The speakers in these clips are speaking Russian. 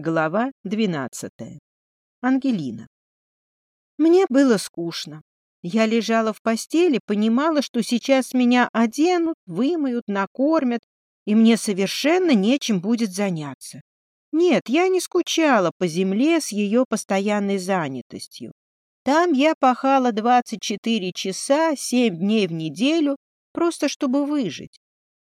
Глава двенадцатая. Ангелина. Мне было скучно. Я лежала в постели, понимала, что сейчас меня оденут, вымоют, накормят, и мне совершенно нечем будет заняться. Нет, я не скучала по земле с ее постоянной занятостью. Там я пахала 24 часа, 7 дней в неделю, просто чтобы выжить.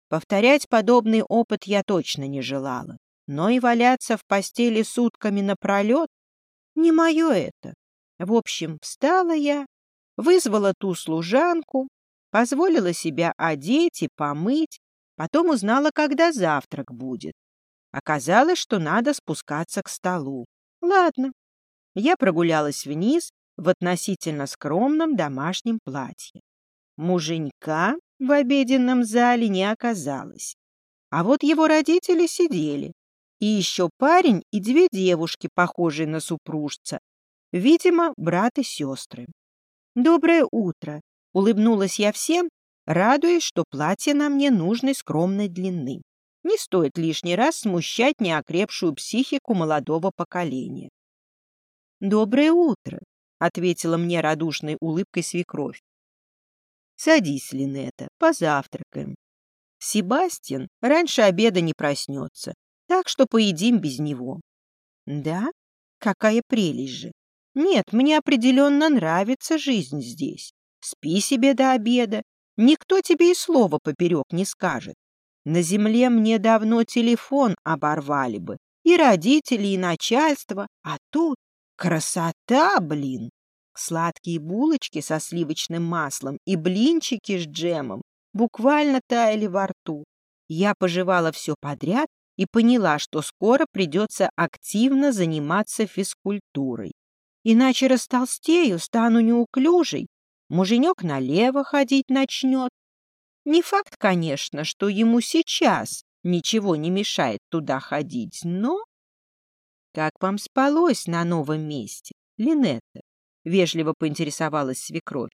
Повторять подобный опыт я точно не желала но и валяться в постели сутками напролет — не мое это. В общем, встала я, вызвала ту служанку, позволила себя одеть и помыть, потом узнала, когда завтрак будет. Оказалось, что надо спускаться к столу. Ладно. Я прогулялась вниз в относительно скромном домашнем платье. Муженька в обеденном зале не оказалось. А вот его родители сидели, и еще парень и две девушки, похожие на супружца. Видимо, брат и сестры. «Доброе утро!» — улыбнулась я всем, радуясь, что платье на мне нужной скромной длины. Не стоит лишний раз смущать неокрепшую психику молодого поколения. «Доброе утро!» — ответила мне радушной улыбкой свекровь. «Садись, Линета, позавтракаем. Себастьян раньше обеда не проснется, так что поедим без него. Да? Какая прелесть же. Нет, мне определенно нравится жизнь здесь. Спи себе до обеда. Никто тебе и слова поперек не скажет. На земле мне давно телефон оборвали бы. И родители, и начальство. А тут красота, блин! Сладкие булочки со сливочным маслом и блинчики с джемом буквально таяли во рту. Я пожевала все подряд и поняла, что скоро придется активно заниматься физкультурой. Иначе растолстею, стану неуклюжей, муженек налево ходить начнет. Не факт, конечно, что ему сейчас ничего не мешает туда ходить, но... «Как вам спалось на новом месте, Линетта?» — вежливо поинтересовалась свекровь.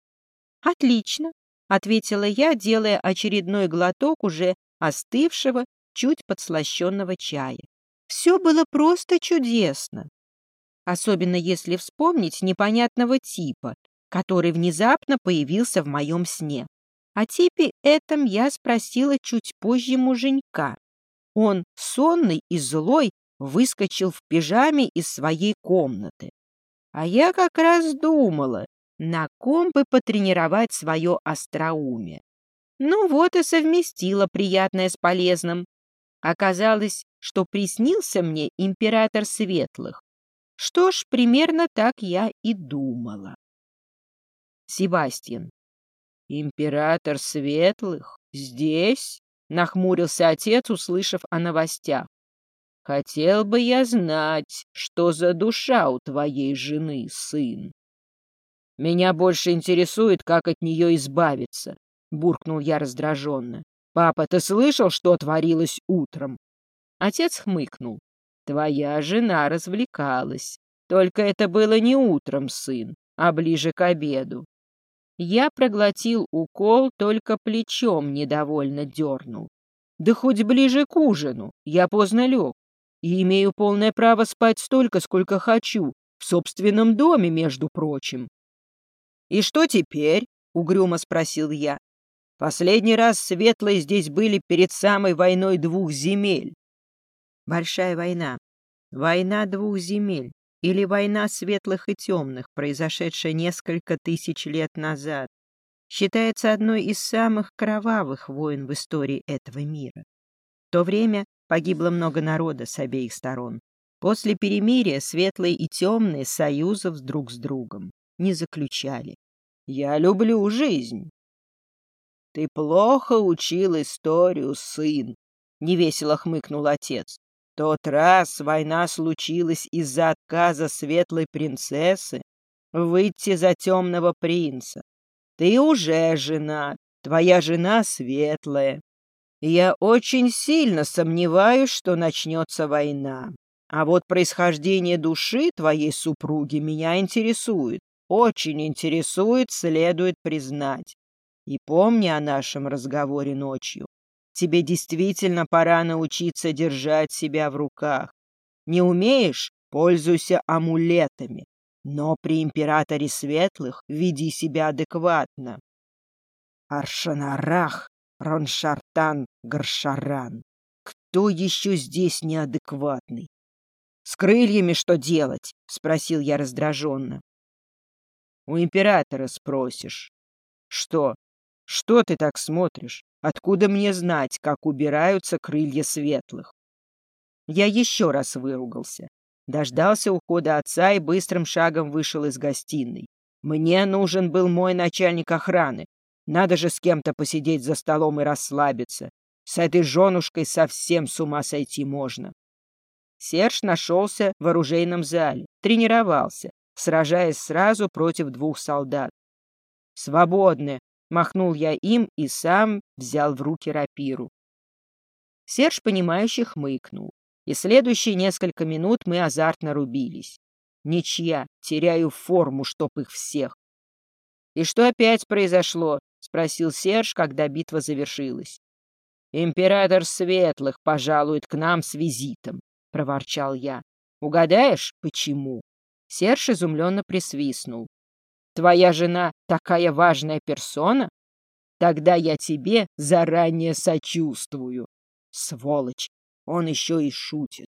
«Отлично», — ответила я, делая очередной глоток уже остывшего чуть подслащенного чая. Все было просто чудесно. Особенно если вспомнить непонятного типа, который внезапно появился в моем сне. О типе этом я спросила чуть позже муженька. Он, сонный и злой, выскочил в пижаме из своей комнаты. А я как раз думала, на ком бы потренировать свое остроумие. Ну вот и совместила приятное с полезным. Оказалось, что приснился мне император светлых. Что ж, примерно так я и думала. Себастьян. Император светлых? Здесь? Нахмурился отец, услышав о новостях. Хотел бы я знать, что за душа у твоей жены, сын. Меня больше интересует, как от нее избавиться, буркнул я раздраженно. «Папа, ты слышал, что творилось утром?» Отец хмыкнул. «Твоя жена развлекалась. Только это было не утром, сын, а ближе к обеду. Я проглотил укол, только плечом недовольно дернул. Да хоть ближе к ужину, я поздно лег. И имею полное право спать столько, сколько хочу, в собственном доме, между прочим. «И что теперь?» — угрюмо спросил я. Последний раз светлые здесь были перед самой войной двух земель. Большая война. Война двух земель. Или война светлых и темных, произошедшая несколько тысяч лет назад, считается одной из самых кровавых войн в истории этого мира. В то время погибло много народа с обеих сторон. После перемирия светлые и темные союзов друг с другом не заключали. «Я люблю жизнь», «Ты плохо учил историю, сын», — невесело хмыкнул отец. «Тот раз война случилась из-за отказа светлой принцессы выйти за темного принца. Ты уже жена, твоя жена светлая. Я очень сильно сомневаюсь, что начнется война. А вот происхождение души твоей супруги меня интересует. Очень интересует, следует признать. И помни о нашем разговоре ночью. Тебе действительно пора научиться держать себя в руках. Не умеешь — пользуйся амулетами. Но при императоре светлых веди себя адекватно. Аршанарах, Роншартан, Гаршаран. Кто еще здесь неадекватный? С крыльями что делать? — спросил я раздраженно. У императора спросишь. Что? Что ты так смотришь? Откуда мне знать, как убираются крылья светлых? Я еще раз выругался. Дождался ухода отца и быстрым шагом вышел из гостиной. Мне нужен был мой начальник охраны. Надо же с кем-то посидеть за столом и расслабиться. С этой женушкой совсем с ума сойти можно. Серж нашелся в оружейном зале, тренировался, сражаясь сразу против двух солдат. «Свободны!» — махнул я им и сам взял в руки рапиру. Серж, понимающе хмыкнул и следующие несколько минут мы азартно рубились. Ничья, теряю форму, чтоб их всех. — И что опять произошло? — спросил Серж, когда битва завершилась. — Император Светлых пожалует к нам с визитом, — проворчал я. — Угадаешь, почему? Серж изумленно присвистнул. — Твоя жена такая важная персона? Тогда я тебе заранее сочувствую. Сволочь! Он еще и шутит.